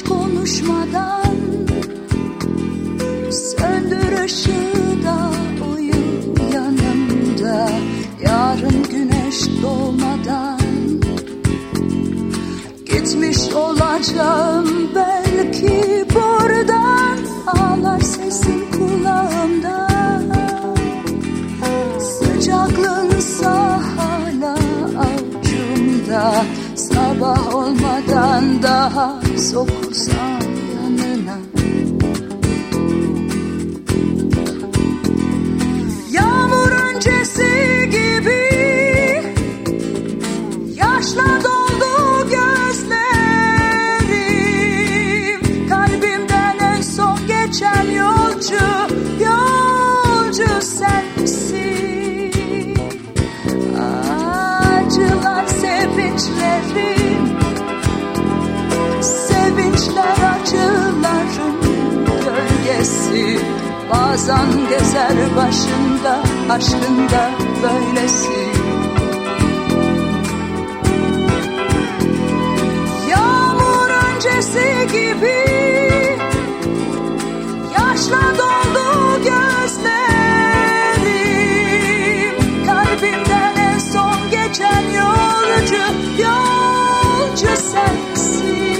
konuşmadan Söndür ışığı da uyu yanımda. Yarın güneş doğmadan Gitmiş olacağım belki daha sokulsam Düşler acıların gölgesi. Bazen gezer başında aşkında böylesi. Yağmur öncesi gibi Yaşla doldu gözlerim. Kalbimden son geçen yolcu Yolcu sensin.